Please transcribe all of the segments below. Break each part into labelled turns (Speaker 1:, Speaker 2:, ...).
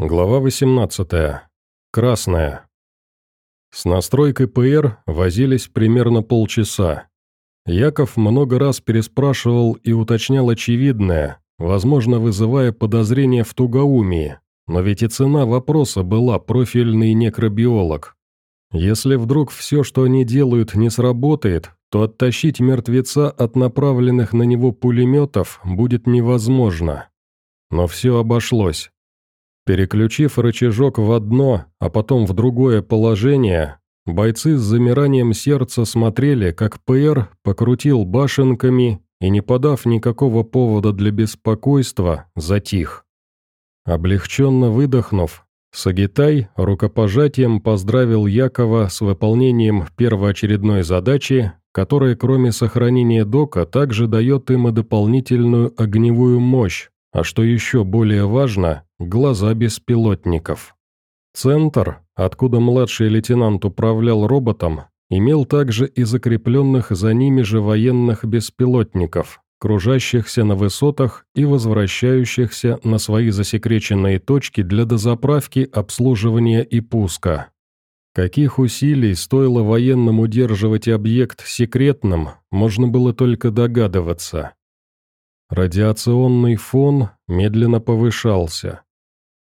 Speaker 1: Глава 18. Красная. С настройкой ПР возились примерно полчаса. Яков много раз переспрашивал и уточнял очевидное, возможно, вызывая подозрения в тугоумии, но ведь и цена вопроса была профильный некробиолог. Если вдруг все, что они делают, не сработает, то оттащить мертвеца от направленных на него пулеметов будет невозможно. Но все обошлось. Переключив рычажок в одно, а потом в другое положение, бойцы с замиранием сердца смотрели, как ПР покрутил башенками и, не подав никакого повода для беспокойства, затих. Облегченно выдохнув, Сагитай рукопожатием поздравил Якова с выполнением первоочередной задачи, которая, кроме сохранения дока, также дает им и дополнительную огневую мощь, а что еще более важно, глаза беспилотников. Центр, откуда младший лейтенант управлял роботом, имел также и закрепленных за ними же военных беспилотников, кружащихся на высотах и возвращающихся на свои засекреченные точки для дозаправки, обслуживания и пуска. Каких усилий стоило военным удерживать объект секретным, можно было только догадываться. Радиационный фон медленно повышался.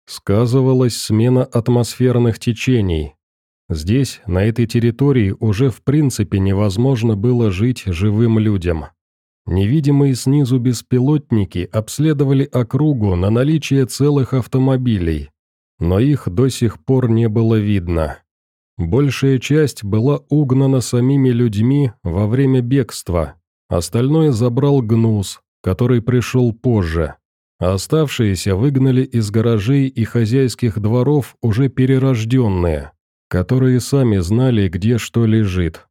Speaker 1: Сказывалась смена атмосферных течений. Здесь, на этой территории, уже в принципе невозможно было жить живым людям. Невидимые снизу беспилотники обследовали округу на наличие целых автомобилей, но их до сих пор не было видно. Большая часть была угнана самими людьми во время бегства, остальное забрал гнус, который пришел позже а оставшиеся выгнали из гаражей и хозяйских дворов уже перерожденные, которые сами знали, где что лежит.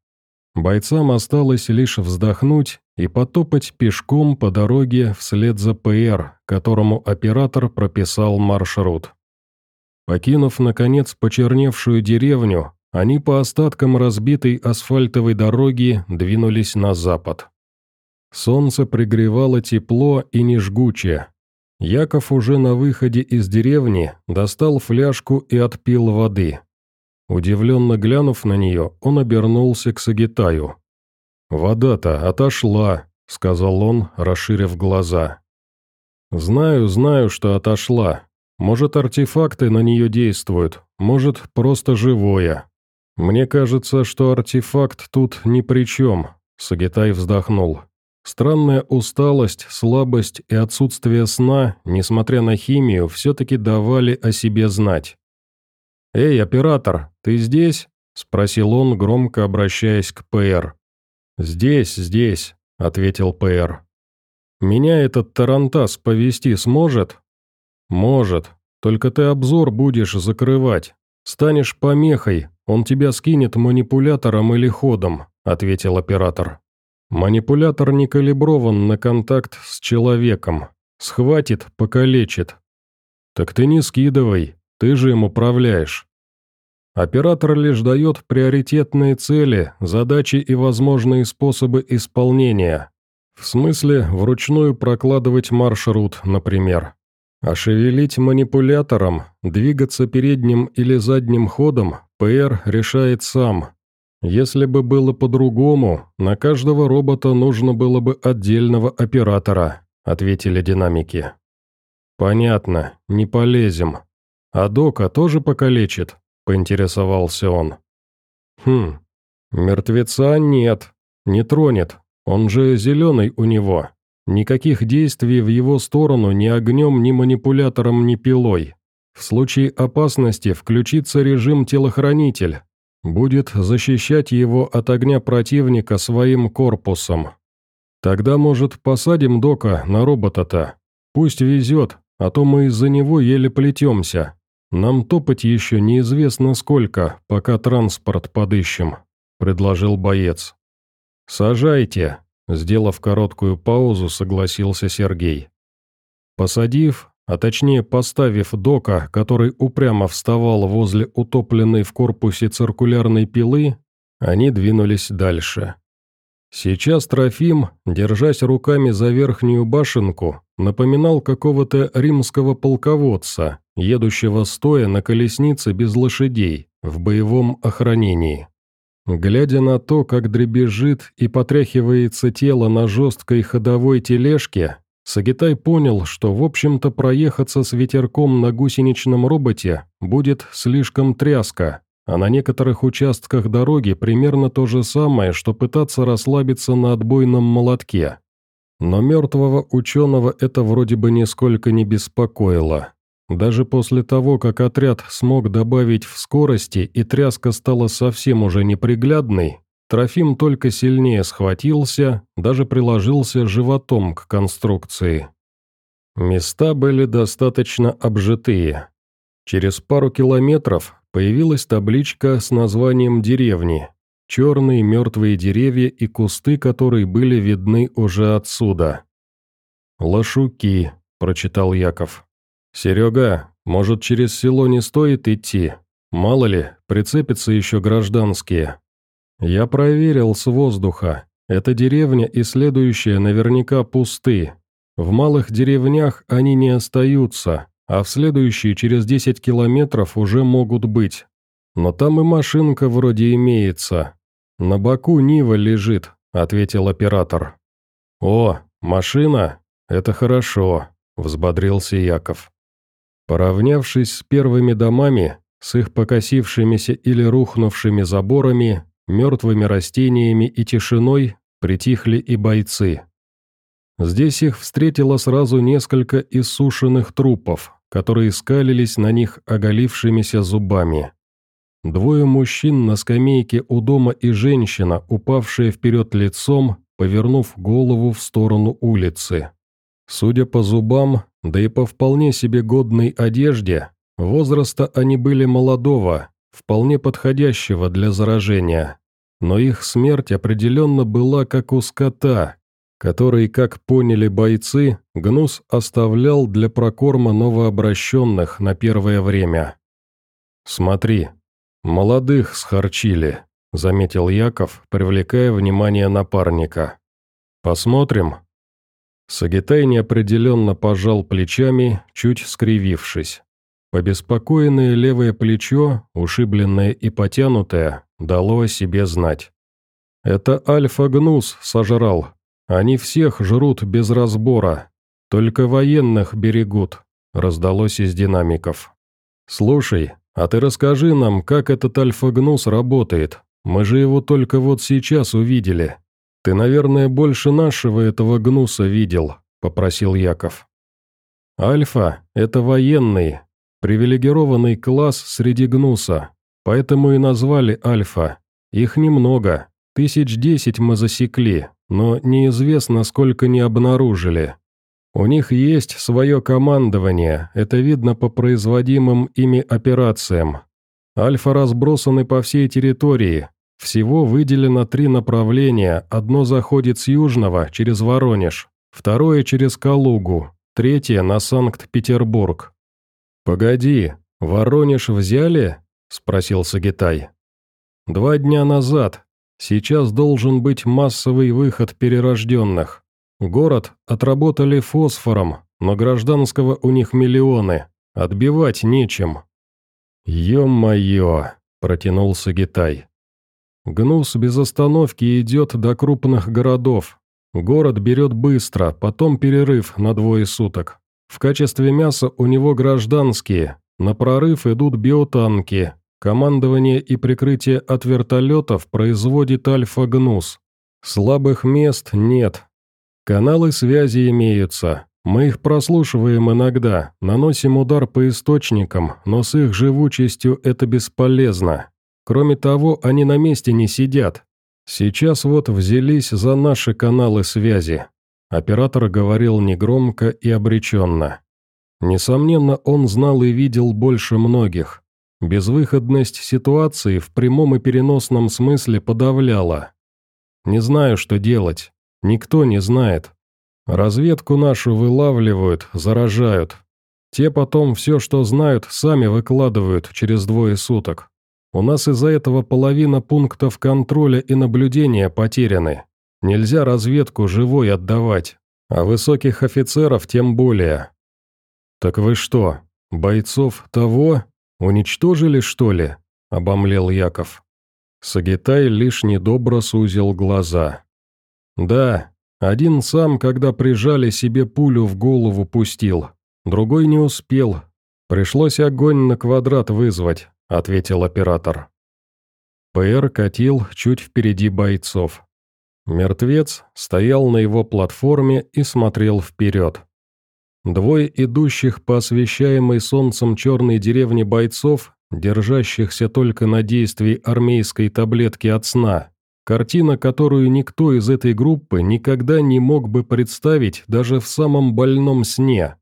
Speaker 1: Бойцам осталось лишь вздохнуть и потопать пешком по дороге вслед за ПР, которому оператор прописал маршрут. Покинув, наконец, почерневшую деревню, они по остаткам разбитой асфальтовой дороги двинулись на запад. Солнце пригревало тепло и не жгучее, Яков уже на выходе из деревни достал фляжку и отпил воды. Удивленно глянув на нее, он обернулся к Сагитаю. «Вода-то отошла», — сказал он, расширив глаза. «Знаю, знаю, что отошла. Может, артефакты на нее действуют, может, просто живое. Мне кажется, что артефакт тут ни при чем», — Сагитай вздохнул. Странная усталость, слабость и отсутствие сна, несмотря на химию, все-таки давали о себе знать. «Эй, оператор, ты здесь?» – спросил он, громко обращаясь к ПР. «Здесь, здесь», – ответил ПР. «Меня этот тарантас повести сможет?» «Может, только ты обзор будешь закрывать. Станешь помехой, он тебя скинет манипулятором или ходом», – ответил оператор. Манипулятор не калиброван на контакт с человеком. Схватит, покалечит. Так ты не скидывай, ты же им управляешь. Оператор лишь дает приоритетные цели, задачи и возможные способы исполнения. В смысле, вручную прокладывать маршрут, например. А шевелить манипулятором, двигаться передним или задним ходом, ПР решает сам, если бы было по-другому, на каждого робота нужно было бы отдельного оператора», — ответили динамики. «Понятно, не полезем. А Дока тоже покалечит?» — поинтересовался он. «Хм, мертвеца нет, не тронет, он же зеленый у него. Никаких действий в его сторону ни огнем, ни манипулятором, ни пилой. В случае опасности включится режим телохранитель, будет защищать его от огня противника своим корпусом. Тогда, может, посадим Дока на робота-то? Пусть везет, а то мы из-за него еле плетемся. Нам топать еще неизвестно сколько, пока транспорт подыщем», — предложил боец. «Сажайте», — сделав короткую паузу, согласился Сергей. Посадив, а точнее поставив дока, который упрямо вставал возле утопленной в корпусе циркулярной пилы, они двинулись дальше. Сейчас Трофим, держась руками за верхнюю башенку, напоминал какого-то римского полководца, едущего стоя на колеснице без лошадей, в боевом охранении. Глядя на то, как дребезжит и потряхивается тело на жесткой ходовой тележке, Сагитай понял, что, в общем-то, проехаться с ветерком на гусеничном роботе будет слишком тряско, а на некоторых участках дороги примерно то же самое, что пытаться расслабиться на отбойном молотке. Но мертвого ученого это вроде бы нисколько не беспокоило. Даже после того, как отряд смог добавить в скорости и тряска стала совсем уже неприглядной, Трофим только сильнее схватился, даже приложился животом к конструкции. Места были достаточно обжитые. Через пару километров появилась табличка с названием деревни, черные мертвые деревья и кусты, которые были видны уже отсюда. «Лошуки», — прочитал Яков. «Серега, может, через село не стоит идти? Мало ли, прицепятся еще гражданские». «Я проверил с воздуха. Эта деревня и следующая наверняка пусты. В малых деревнях они не остаются, а в следующие через 10 километров уже могут быть. Но там и машинка вроде имеется. На боку Нива лежит», — ответил оператор. «О, машина? Это хорошо», — взбодрился Яков. Поравнявшись с первыми домами, с их покосившимися или рухнувшими заборами, мертвыми растениями и тишиной притихли и бойцы. Здесь их встретило сразу несколько иссушенных трупов, которые скалились на них оголившимися зубами. Двое мужчин на скамейке у дома и женщина, упавшая вперед лицом, повернув голову в сторону улицы. Судя по зубам, да и по вполне себе годной одежде, возраста они были молодого, вполне подходящего для заражения. Но их смерть определенно была как у скота, который, как поняли бойцы, гнус оставлял для прокорма новообращенных на первое время. «Смотри, молодых схорчили», — заметил Яков, привлекая внимание напарника. «Посмотрим». Сагитай неопределенно пожал плечами, чуть скривившись. Побеспокоенное левое плечо, ушибленное и потянутое, дало о себе знать. «Это Альфа-Гнус сожрал. Они всех жрут без разбора. Только военных берегут», — раздалось из динамиков. «Слушай, а ты расскажи нам, как этот Альфа-Гнус работает. Мы же его только вот сейчас увидели. Ты, наверное, больше нашего этого Гнуса видел», — попросил Яков. «Альфа — это военный, Привилегированный класс среди гнуса, поэтому и назвали Альфа. Их немного, тысяч десять мы засекли, но неизвестно, сколько не обнаружили. У них есть свое командование, это видно по производимым ими операциям. Альфа разбросаны по всей территории. Всего выделено три направления, одно заходит с Южного, через Воронеж, второе через Калугу, третье на Санкт-Петербург. «Погоди, Воронеж взяли?» – спросил Сагитай. «Два дня назад. Сейчас должен быть массовый выход перерожденных. Город отработали фосфором, но гражданского у них миллионы. Отбивать нечем». «Е-мое!» – протянул Сагитай. «Гнус без остановки идет до крупных городов. Город берет быстро, потом перерыв на двое суток. В качестве мяса у него гражданские, на прорыв идут биотанки, командование и прикрытие от вертолетов производит Альфа-Гнус. Слабых мест нет. Каналы связи имеются, мы их прослушиваем иногда, наносим удар по источникам, но с их живучестью это бесполезно. Кроме того, они на месте не сидят. Сейчас вот взялись за наши каналы связи. Оператор говорил негромко и обреченно. Несомненно, он знал и видел больше многих. Безвыходность ситуации в прямом и переносном смысле подавляла. Не знаю, что делать. Никто не знает. Разведку нашу вылавливают, заражают. Те потом все, что знают, сами выкладывают через двое суток. У нас из-за этого половина пунктов контроля и наблюдения потеряны. Нельзя разведку живой отдавать, а высоких офицеров тем более. Так вы что, бойцов того уничтожили, что ли? Обомлел Яков. Сагитай лишь недобро сузил глаза. Да, один сам, когда прижали себе пулю в голову, пустил. Другой не успел. Пришлось огонь на квадрат вызвать, ответил оператор. ПР катил чуть впереди бойцов. Мертвец стоял на его платформе и смотрел вперед. Двое идущих по освещаемой солнцем черной деревне бойцов, держащихся только на действии армейской таблетки от сна, картина, которую никто из этой группы никогда не мог бы представить даже в самом больном сне.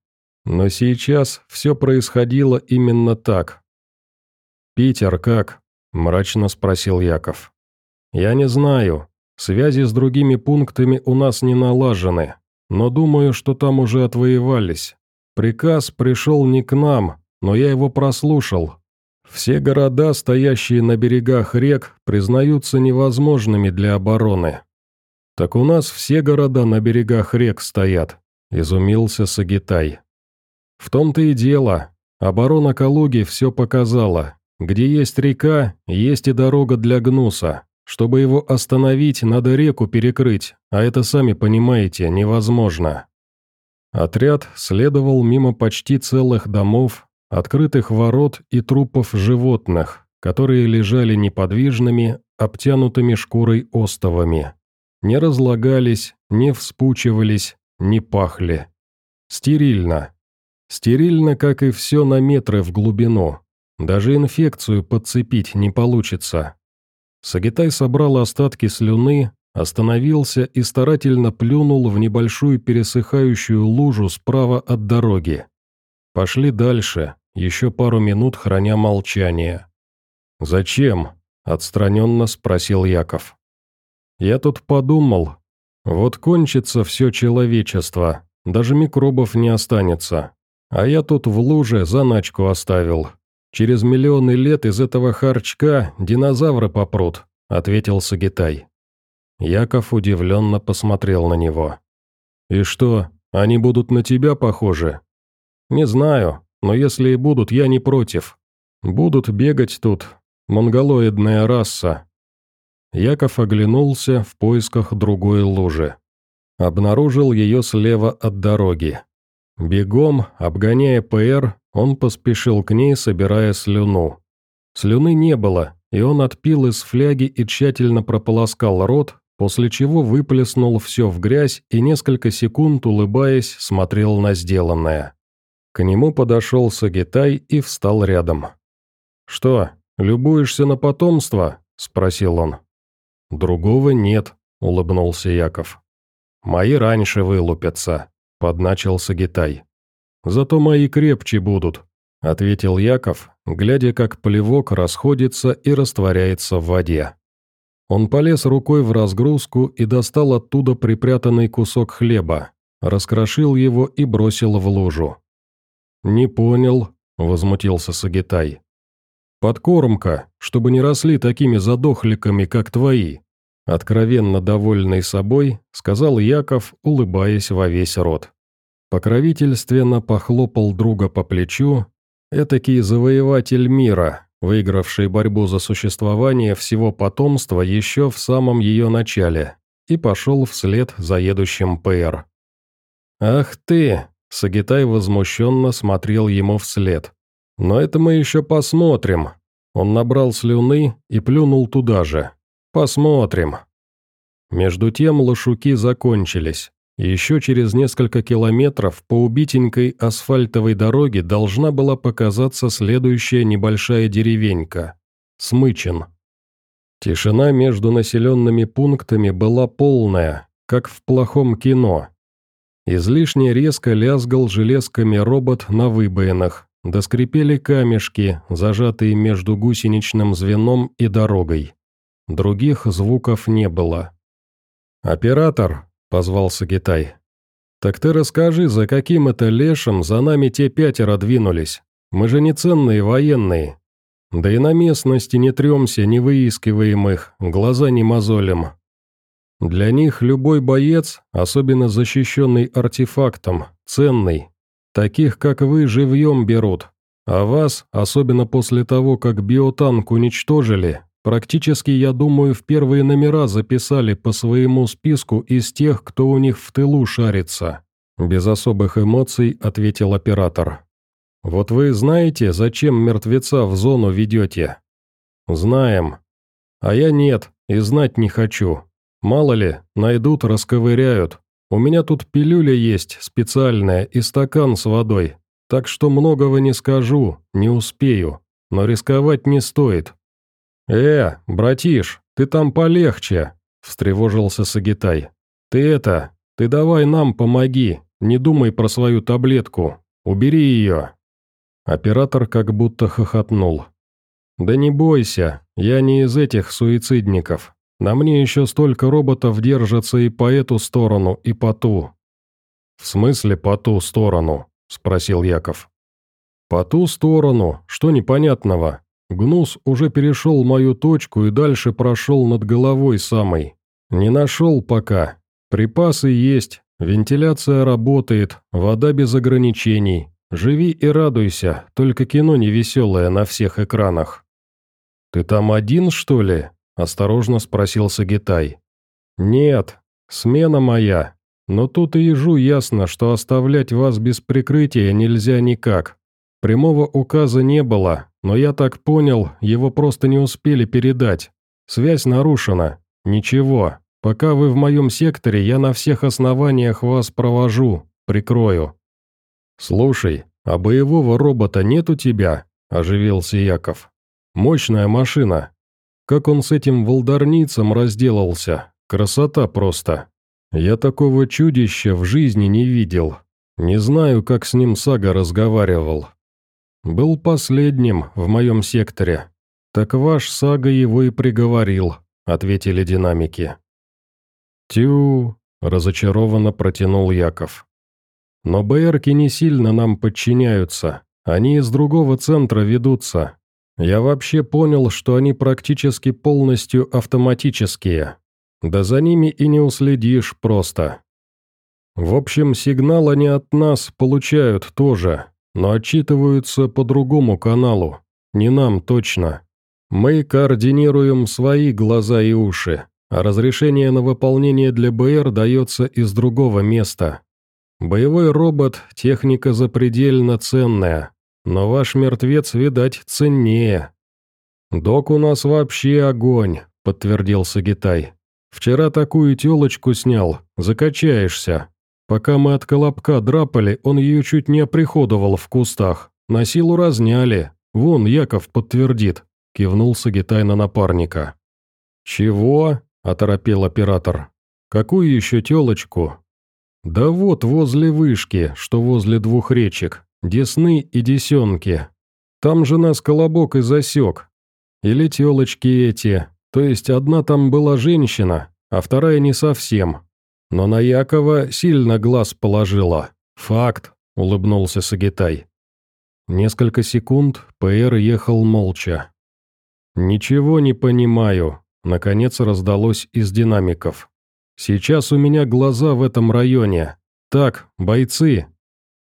Speaker 1: Но сейчас все происходило именно так. «Питер как?» мрачно спросил Яков. «Я не знаю. Связи с другими пунктами у нас не налажены, но думаю, что там уже отвоевались. Приказ пришел не к нам, но я его прослушал. Все города, стоящие на берегах рек, признаются невозможными для обороны». «Так у нас все города на берегах рек стоят», – изумился Сагитай. «В том-то и дело. Оборона Калуги все показала. Где есть река, есть и дорога для гнуса. Чтобы его остановить, надо реку перекрыть, а это, сами понимаете, невозможно. Отряд следовал мимо почти целых домов, открытых ворот и трупов животных, которые лежали неподвижными, обтянутыми шкурой остовами. Не разлагались, не вспучивались, не пахли. Стерильно. Стерильно, как и все на метры в глубину. Даже инфекцию подцепить не получится. Сагитай собрал остатки слюны, остановился и старательно плюнул в небольшую пересыхающую лужу справа от дороги. Пошли дальше, еще пару минут храня молчание. «Зачем?» – отстраненно спросил Яков. «Я тут подумал. Вот кончится все человечество, даже микробов не останется. А я тут в луже заначку оставил, Через миллионы лет из этого харчка динозавры попрут», — ответил Сагитай. Яков удивленно посмотрел на него. «И что, они будут на тебя похожи?» «Не знаю, но если и будут, я не против. Будут бегать тут, монголоидная раса». Яков оглянулся в поисках другой лужи. Обнаружил ее слева от дороги. Бегом, обгоняя ПР, он поспешил к ней, собирая слюну. Слюны не было, и он отпил из фляги и тщательно прополоскал рот, после чего выплеснул все в грязь и несколько секунд, улыбаясь, смотрел на сделанное. К нему подошел Сагитай и встал рядом. «Что, любуешься на потомство?» – спросил он. «Другого нет», – улыбнулся Яков. «Мои раньше вылупятся», – подначил Сагитай. «Зато мои крепче будут», — ответил Яков, глядя, как плевок расходится и растворяется в воде. Он полез рукой в разгрузку и достал оттуда припрятанный кусок хлеба, раскрошил его и бросил в лужу. «Не понял», — возмутился Сагитай. «Подкормка, чтобы не росли такими задохликами, как твои», откровенно довольный собой, сказал Яков, улыбаясь во весь рот. Покровительственно похлопал друга по плечу, этакий завоеватель мира, выигравший борьбу за существование всего потомства еще в самом ее начале, и пошел вслед за едущим ПР. «Ах ты!» – Сагитай возмущенно смотрел ему вслед. «Но это мы еще посмотрим». Он набрал слюны и плюнул туда же. «Посмотрим». Между тем лошуки закончились. Еще через несколько километров по убитенькой асфальтовой дороге должна была показаться следующая небольшая деревенька – Смычин. Тишина между населенными пунктами была полная, как в плохом кино. Излишне резко лязгал железками робот на выбоинах, да скрипели камешки, зажатые между гусеничным звеном и дорогой. Других звуков не было. «Оператор», позвался Гитай. «Так ты расскажи, за каким это лешим за нами те пятеро двинулись? Мы же не ценные военные. Да и на местности не тремся, не выискиваем их, глаза не мозолим». Для них любой боец, особенно защищенный артефактом, ценный. Таких, как вы, живьем берут. А вас, особенно после того, как биотанк уничтожили, практически, я думаю, в первые номера записали по своему списку из тех, кто у них в тылу шарится. Без особых эмоций ответил оператор. «Вот вы знаете, зачем мертвеца в зону ведете?» «Знаем. А я нет, и знать не хочу. Мало ли, найдут, расковыряют. У меня тут пилюля есть, специальная, и стакан с водой. Так что многого не скажу, не успею. Но рисковать не стоит». «Э, братиш, ты там полегче», — встревожился Сагитай. «Ты это, ты давай нам помоги, не думай про свою таблетку. Убери ее». Оператор как будто хохотнул. «Да не бойся, я не из этих суицидников. На мне еще столько роботов держатся и по эту сторону, и по ту». «В смысле по ту сторону?» – спросил Яков. «По ту сторону? Что непонятного? Гнус уже перешел мою точку и дальше прошел над головой самой. Не нашел пока. Припасы есть, вентиляция работает, вода без ограничений. Живи и радуйся, только кино не веселое на всех экранах». «Ты там один, что ли?» – осторожно спросил Сагитай. «Нет, смена моя. Но тут и ежу ясно, что оставлять вас без прикрытия нельзя никак. Прямого указа не было, но я так понял, его просто не успели передать. Связь нарушена. Ничего, пока вы в моем секторе, я на всех основаниях вас провожу, прикрою». «Слушай, а боевого робота нет у тебя?» – оживился Яков. «Мощная машина, как он с этим волдарницем разделался. Красота просто. Я такого чудища в жизни не видел. Не знаю, как с ним Сага разговаривал. Был последним в моем секторе. Так ваш Сага его и приговорил, ответили динамики. Тю, разочарованно протянул Яков. Но БРки не сильно нам подчиняются. Они из другого центра ведутся. Я вообще понял, что они практически полностью автоматические. Да за ними и не уследишь просто. В общем, сигнал они от нас получают тоже, но отчитываются по другому каналу. Не нам точно. Мы координируем свои глаза и уши, а разрешение на выполнение для БР дается из другого места. Боевой робот – техника запредельно ценная, но ваш мертвец, видать, ценнее». «Док у нас вообще огонь», — подтвердил Сагитай. «Вчера такую телочку снял, закачаешься. Пока мы от колобка драпали, он ее чуть не оприходовал в кустах. На силу разняли. Вон, Яков подтвердит», — кивнул Сагитай на напарника. «Чего?» — оторопел оператор. «Какую еще телочку?» «Да вот возле вышки, что возле двух речек. Десны и Десенки. Там же нас Колобок и засек. Или телочки эти, то есть одна там была женщина, а вторая не совсем. Но на Якова сильно глаз положила. Факт, улыбнулся Сагитай. Несколько секунд ПР ехал молча. «Ничего не понимаю», — наконец раздалось из динамиков. «Сейчас у меня глаза в этом районе. Так, бойцы,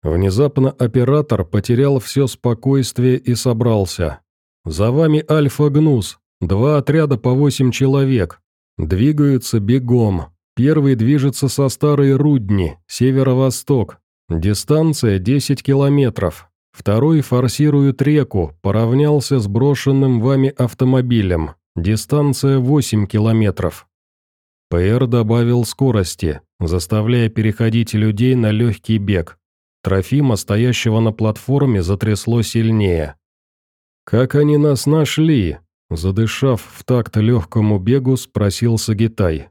Speaker 1: Внезапно оператор потерял все спокойствие и собрался. «За вами Альфа-Гнус, два отряда по восемь человек. Двигаются бегом. Первый движется со Старой Рудни, северо-восток. Дистанция 10 километров. Второй форсирует реку, поравнялся с брошенным вами автомобилем. Дистанция 8 километров. ПР добавил скорости, заставляя переходить людей на легкий бег. Трофима, стоящего на платформе, затрясло сильнее. «Как они нас нашли?» Задышав в такт легкому бегу, спросил Сагитай.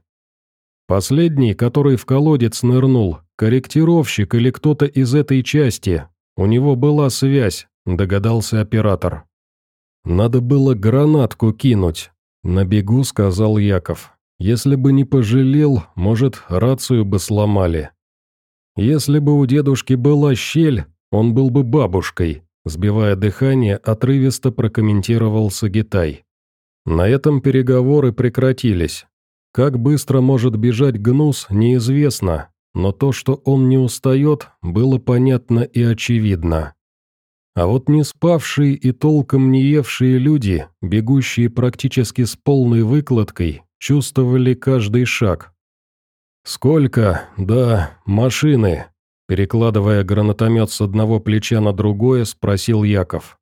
Speaker 1: «Последний, который в колодец нырнул, корректировщик или кто-то из этой части. У него была связь», — догадался оператор. «Надо было гранатку кинуть», — на бегу сказал Яков. «Если бы не пожалел, может, рацию бы сломали». Если бы у дедушки была щель, он был бы бабушкой, сбивая дыхание, отрывисто прокомментировал Сагитай. На этом переговоры прекратились. Как быстро может бежать гнус, неизвестно, но то, что он не устает, было понятно и очевидно. А вот не спавшие и толком не евшие люди, бегущие практически с полной выкладкой, чувствовали каждый шаг. «Сколько? Да, машины!» Перекладывая гранатомет с одного плеча на другое, спросил Яков.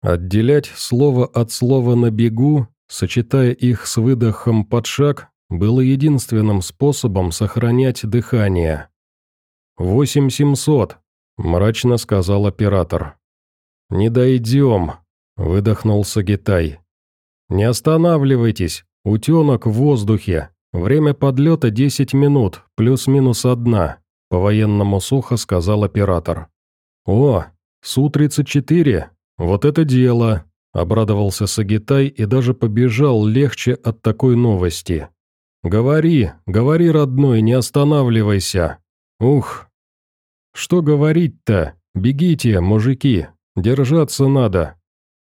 Speaker 1: Отделять слово от слова на бегу, сочетая их с выдохом под шаг, было единственным способом сохранять дыхание. «Восемь семьсот», — мрачно сказал оператор. «Не дойдем», — выдохнул Сагитай. «Не останавливайтесь, утенок в воздухе. Время подлета десять минут, плюс-минус одна», — по-военному сухо сказал оператор. «О, Су-34, вот это дело», — обрадовался Сагитай и даже побежал легче от такой новости. «Говори, говори, родной, не останавливайся. Ух!» «Что говорить-то? Бегите, мужики, держаться надо.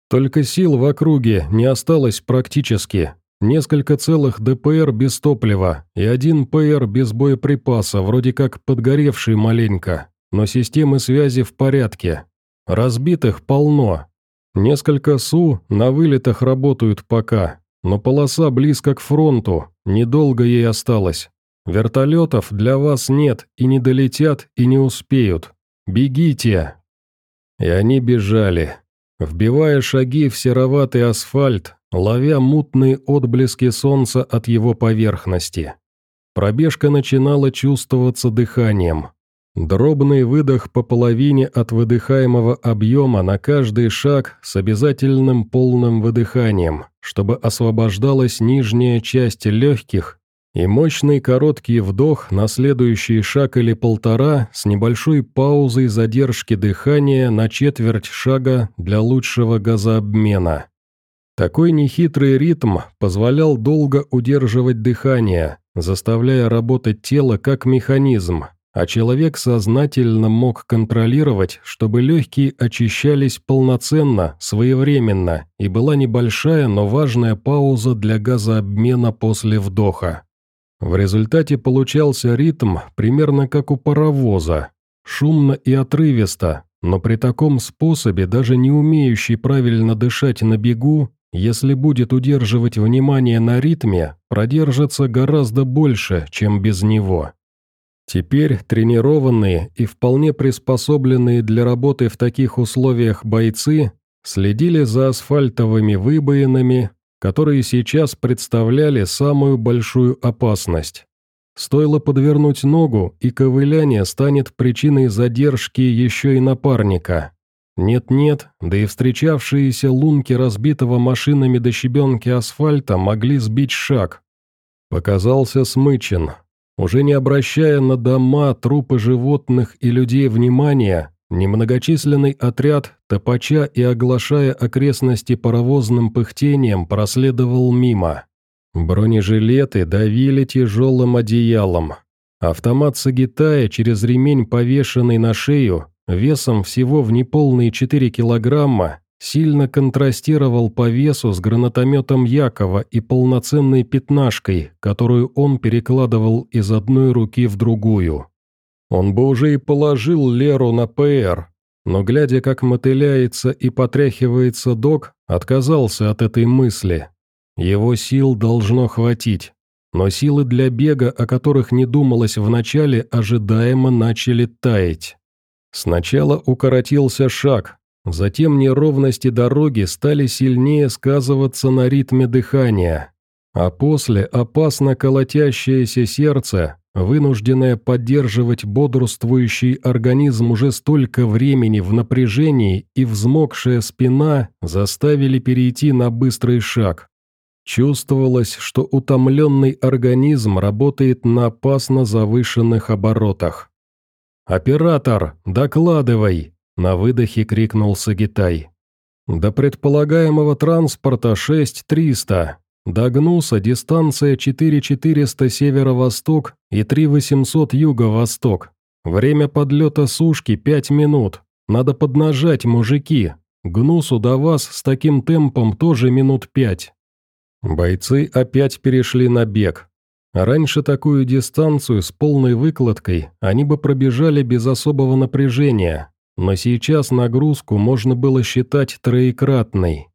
Speaker 1: Только сил в округе не осталось практически. Несколько целых ДПР без топлива и один ПР без боеприпаса, вроде как подгоревший маленько, но системы связи в порядке. Разбитых полно. Несколько СУ на вылетах работают пока, но полоса близко к фронту, недолго ей осталось. Вертолетов для вас нет, и не долетят, и не успеют. Бегите!» И они бежали, вбивая шаги в сероватый асфальт, ловя мутные отблески солнца от его поверхности. Пробежка начинала чувствоваться дыханием. Дробный выдох по половине от выдыхаемого объема на каждый шаг с обязательным полным выдыханием, чтобы освобождалась нижняя часть легких, и мощный короткий вдох на следующий шаг или полтора с небольшой паузой задержки дыхания на четверть шага для лучшего газообмена. Такой нехитрый ритм позволял долго удерживать дыхание, заставляя работать тело как механизм, а человек сознательно мог контролировать, чтобы легкие очищались полноценно, своевременно, и была небольшая, но важная пауза для газообмена после вдоха. В результате получался ритм примерно как у паровоза, шумно и отрывисто, но при таком способе даже не умеющий правильно дышать на бегу, если будет удерживать внимание на ритме, продержится гораздо больше, чем без него. Теперь тренированные и вполне приспособленные для работы в таких условиях бойцы следили за асфальтовыми выбоинами, которые сейчас представляли самую большую опасность. Стоило подвернуть ногу, и ковыляние станет причиной задержки еще и напарника. Нет-нет, да и встречавшиеся лунки разбитого машинами до щебенки асфальта могли сбить шаг. Показался Смычин, уже не обращая на дома, трупы животных и людей внимания, немногочисленный отряд, топача и оглашая окрестности паровозным пыхтением, проследовал мимо. Бронежилеты давили тяжелым одеялом. Автомат Сагитая через ремень, повешенный на шею, весом всего в неполные 4 килограмма, сильно контрастировал по весу с гранатометом Якова и полноценной пятнашкой, которую он перекладывал из одной руки в другую. Он бы уже и положил Леру на ПР, но, глядя, как мотыляется и потряхивается док, отказался от этой мысли. Его сил должно хватить, но силы для бега, о которых не думалось вначале, ожидаемо начали таять. Сначала укоротился шаг, Затем неровности дороги стали сильнее сказываться на ритме дыхания, а после опасно колотящееся сердце, вынужденное поддерживать бодрствующий организм уже столько времени в напряжении и взмокшая спина заставили перейти на быстрый шаг. Чувствовалось, что утомленный организм работает на опасно завышенных оборотах. «Оператор, докладывай!» На выдохе крикнул Сагитай. «До предполагаемого транспорта 6300. До Гнуса дистанция 4400 северо-восток и 3800 юго-восток. Время подлета сушки 5 минут. Надо поднажать, мужики. Гнусу до вас с таким темпом тоже минут пять». Бойцы опять перешли на бег. Раньше такую дистанцию с полной выкладкой они бы пробежали без особого напряжения, но сейчас нагрузку можно было считать троекратной.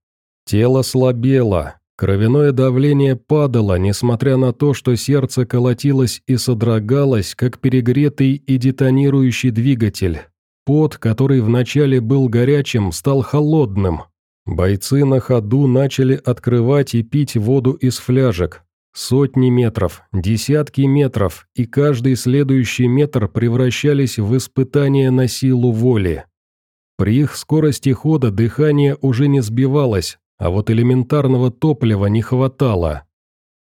Speaker 1: Тело слабело, кровяное давление падало, несмотря на то, что сердце колотилось и содрогалось, как перегретый и детонирующий двигатель. Пот, который вначале был горячим, стал холодным. Бойцы на ходу начали открывать и пить воду из фляжек, Сотни метров, десятки метров, и каждый следующий метр превращались в испытание на силу воли. При их скорости хода дыхание уже не сбивалось, а вот элементарного топлива не хватало.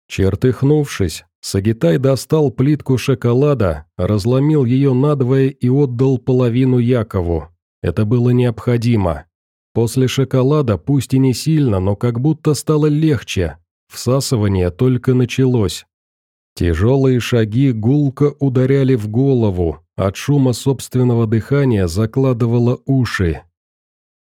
Speaker 1: Чертыхнувшись, Сагитай достал плитку шоколада, разломил ее надвое и отдал половину Якову. Это было необходимо. После шоколада, пусть и не сильно, но как будто стало легче, Всасывание только началось. Тяжелые шаги гулко ударяли в голову, от шума собственного дыхания закладывало уши.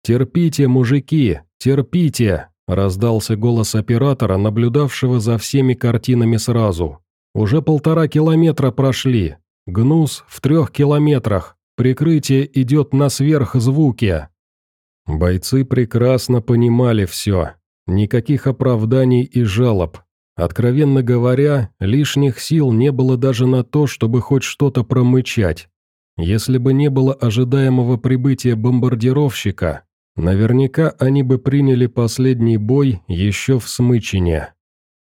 Speaker 1: «Терпите, мужики, терпите!» – раздался голос оператора, наблюдавшего за всеми картинами сразу. «Уже полтора километра прошли. Гнус в трех километрах. Прикрытие идет на сверхзвуке». Бойцы прекрасно понимали все. Никаких оправданий и жалоб. Откровенно говоря, лишних сил не было даже на то, чтобы хоть что-то промычать. Если бы не было ожидаемого прибытия бомбардировщика, наверняка они бы приняли последний бой еще в Смычине.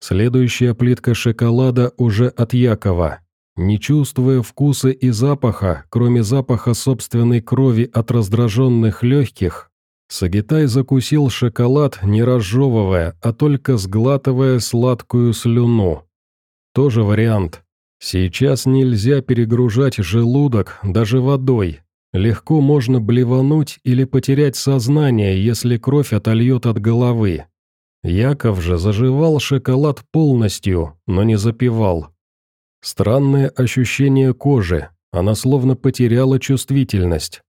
Speaker 1: Следующая плитка шоколада уже от Якова. Не чувствуя вкуса и запаха, кроме запаха собственной крови от раздраженных легких, Сагитай закусил шоколад, не разжевывая, а только сглатывая сладкую слюну. Тоже вариант. Сейчас нельзя перегружать желудок даже водой. Легко можно блевануть или потерять сознание, если кровь отольет от головы. Яков же заживал шоколад полностью, но не запивал. Странное ощущение кожи, она словно потеряла чувствительность.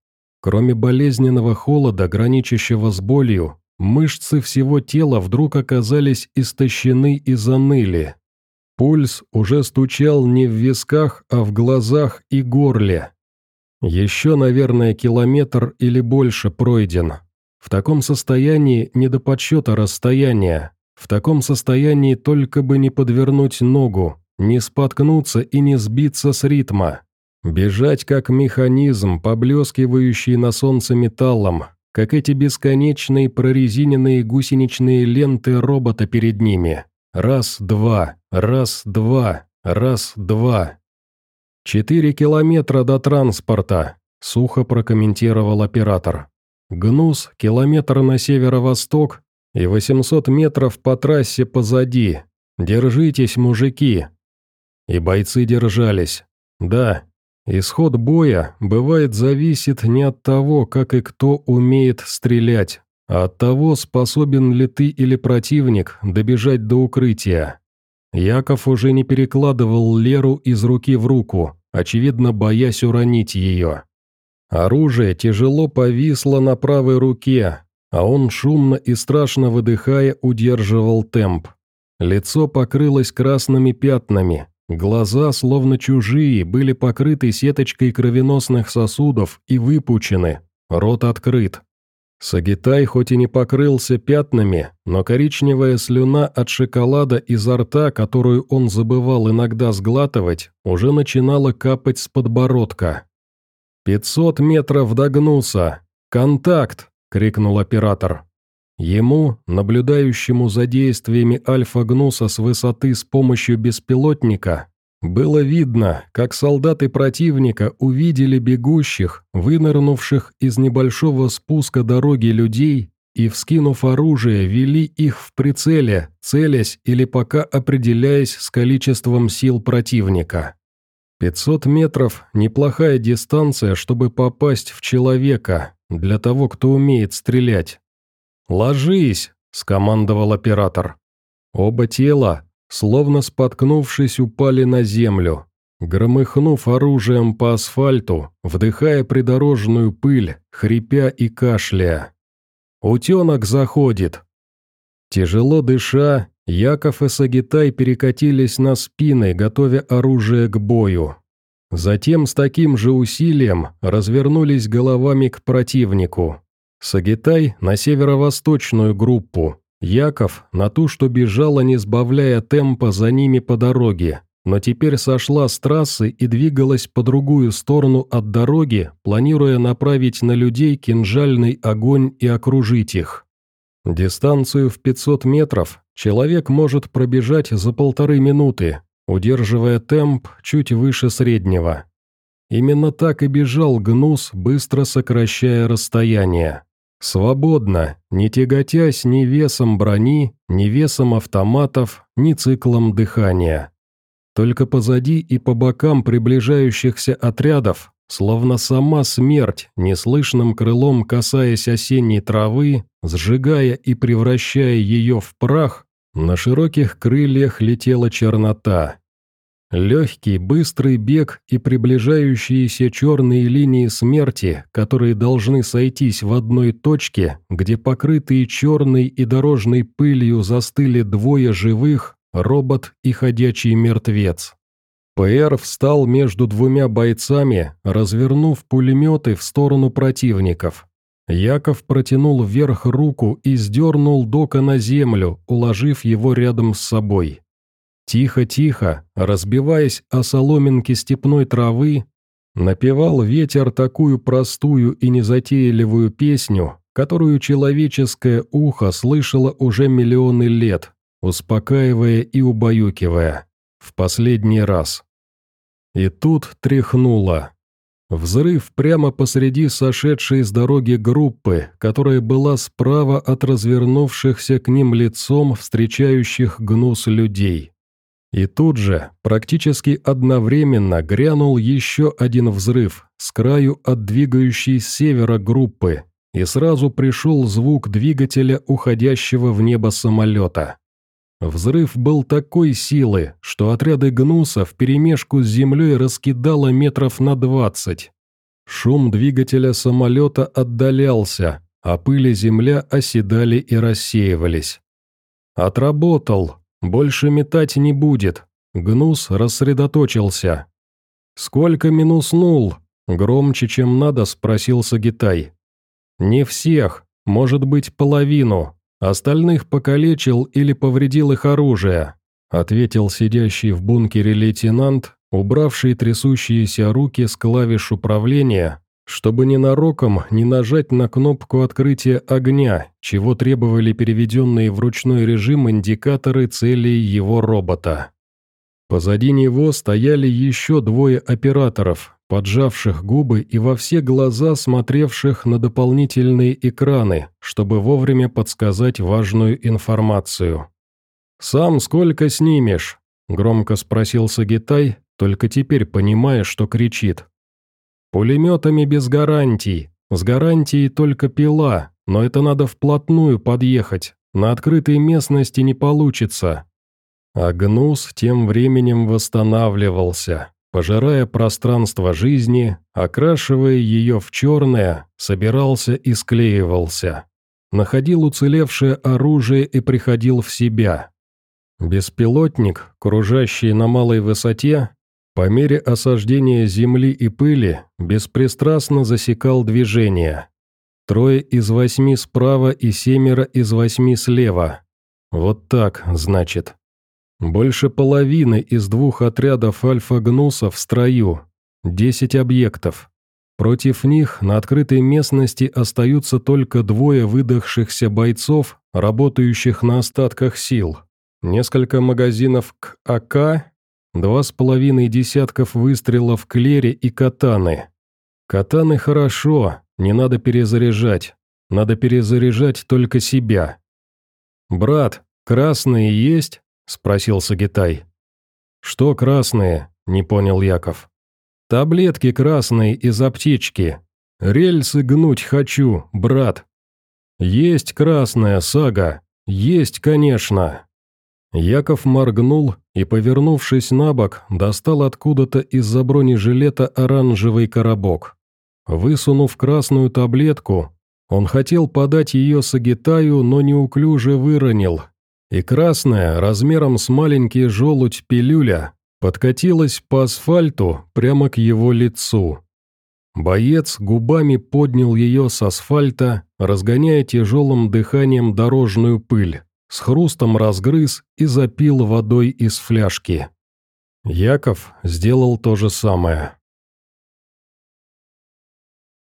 Speaker 1: Кроме болезненного холода, граничащего с болью, мышцы всего тела вдруг оказались истощены и заныли. Пульс уже стучал не в висках, а в глазах и горле. Еще, наверное, километр или больше пройден. В таком состоянии не до подсчета расстояния. В таком состоянии только бы не подвернуть ногу, не споткнуться и не сбиться с ритма. Бежать как механизм, поблескивающий на солнце металлом, как эти бесконечные прорезиненные гусеничные ленты робота перед ними. Раз-два, раз-два, раз-два. «Четыре километра до транспорта», — сухо прокомментировал оператор. «Гнус — километр на северо-восток и 800 метров по трассе позади. Держитесь, мужики». И бойцы держались. Да, Исход боя, бывает, зависит не от того, как и кто умеет стрелять, а от того, способен ли ты или противник добежать до укрытия. Яков уже не перекладывал Леру из руки в руку, очевидно, боясь уронить ее. Оружие тяжело повисло на правой руке, а он шумно и страшно выдыхая удерживал темп. Лицо покрылось красными пятнами, Глаза, словно чужие, были покрыты сеточкой кровеносных сосудов и выпучены, рот открыт. Сагитай хоть и не покрылся пятнами, но коричневая слюна от шоколада изо рта, которую он забывал иногда сглатывать, уже начинала капать с подбородка. «Пятьсот метров до гнуса! Контакт!» — крикнул оператор. Ему, наблюдающему за действиями Альфа-Гнуса с высоты с помощью беспилотника, было видно, как солдаты противника увидели бегущих, вынырнувших из небольшого спуска дороги людей и, вскинув оружие, вели их в прицеле, целясь или пока определяясь с количеством сил противника. 500 метров – неплохая дистанция, чтобы попасть в человека, для того, кто умеет стрелять. «Ложись!» – скомандовал оператор. Оба тела, словно споткнувшись, упали на землю. Громыхнув оружием по асфальту, вдыхая придорожную пыль, хрипя и кашляя. «Утенок заходит!» Тяжело дыша, Яков и Сагитай перекатились на спины, готовя оружие к бою. Затем с таким же усилием развернулись головами к противнику. Сагитай на северо-восточную группу, Яков на ту, что бежала, не сбавляя темпа за ними по дороге, но теперь сошла с трассы и двигалась по другую сторону от дороги, планируя направить на людей кинжальный огонь и окружить их. Дистанцию в 500 метров человек может пробежать за полторы минуты, удерживая темп чуть выше среднего. Именно так и бежал Гнус, быстро сокращая расстояние. Свободно, не тяготясь ни весом брони, ни весом автоматов, ни циклом дыхания. Только позади и по бокам приближающихся отрядов, словно сама смерть, неслышным крылом касаясь осенней травы, сжигая и превращая ее в прах, на широких крыльях летела чернота. Легкий, быстрый бег и приближающиеся черные линии смерти, которые должны сойтись в одной точке, где покрытые черной и дорожной пылью застыли двое живых, робот и ходячий мертвец. ПР встал между двумя бойцами, развернув пулеметы в сторону противников. Яков протянул вверх руку и сдернул Дока на землю, уложив его рядом с собой. Тихо-тихо, разбиваясь о соломинки степной травы, напевал ветер такую простую и незатейливую песню, которую человеческое ухо слышало уже миллионы лет, успокаивая и убаюкивая. В последний раз. И тут тряхнуло. Взрыв прямо посреди сошедшей с дороги группы, которая была справа от развернувшихся к ним лицом встречающих гнус людей. И тут же, практически одновременно, грянул еще один взрыв с краю от двигающей с севера группы, и сразу пришел звук двигателя уходящего в небо самолета. Взрыв был такой силы, что отряды гнуса вперемешку с землей раскидало метров на двадцать. Шум двигателя самолета отдалялся, а пыли земля оседали и рассеивались. «Отработал!» Больше метать не будет. Гнус рассредоточился. «Сколько минуснул?» Громче, чем надо, спросил Сагитай. «Не всех, может быть, половину. Остальных покалечил или повредил их оружие», ответил сидящий в бункере лейтенант, убравший трясущиеся руки с клавиш управления чтобы ненароком не нажать на кнопку открытия огня, чего требовали переведенные в ручной режим индикаторы целей его робота. Позади него стояли еще двое операторов, поджавших губы и во все глаза смотревших на дополнительные экраны, чтобы вовремя подсказать важную информацию. «Сам сколько снимешь?» – громко спросил Сагитай, только теперь понимая, что кричит. Пулеметами без гарантий. С гарантией только пила, но это надо вплотную подъехать. На открытой местности не получится. А гнус тем временем восстанавливался, пожирая пространство жизни, окрашивая ее в черное, собирался и склеивался. Находил уцелевшее оружие и приходил в себя. Беспилотник, кружащий на малой высоте, по мере осаждения земли и пыли беспристрастно засекал движение. Трое из восьми справа и семеро из восьми слева. Вот так, значит. Больше половины из двух отрядов альфа-гнусов в строю. Десять объектов. Против них на открытой местности остаются только двое выдохшихся бойцов, работающих на остатках сил. Несколько магазинов к АК Два с половиной десятков выстрелов клере и катаны. Катаны хорошо, не надо перезаряжать. Надо перезаряжать только себя. «Брат, красные есть?» – спросил Сагитай. «Что красные?» – не понял Яков. «Таблетки красные из аптечки. Рельсы гнуть хочу, брат». «Есть красная сага. Есть, конечно». Яков моргнул и, повернувшись на бок, достал откуда-то из-за бронежилета оранжевый коробок. Высунув красную таблетку, он хотел подать ее Сагитаю, но неуклюже выронил. и красная, размером с маленький желудь пилюля, подкатилась по асфальту прямо к его лицу. Боец губами поднял ее с асфальта, разгоняя тяжелым дыханием дорожную пыль, с хрустом разгрыз и запил водой из фляжки. Яков сделал то же самое.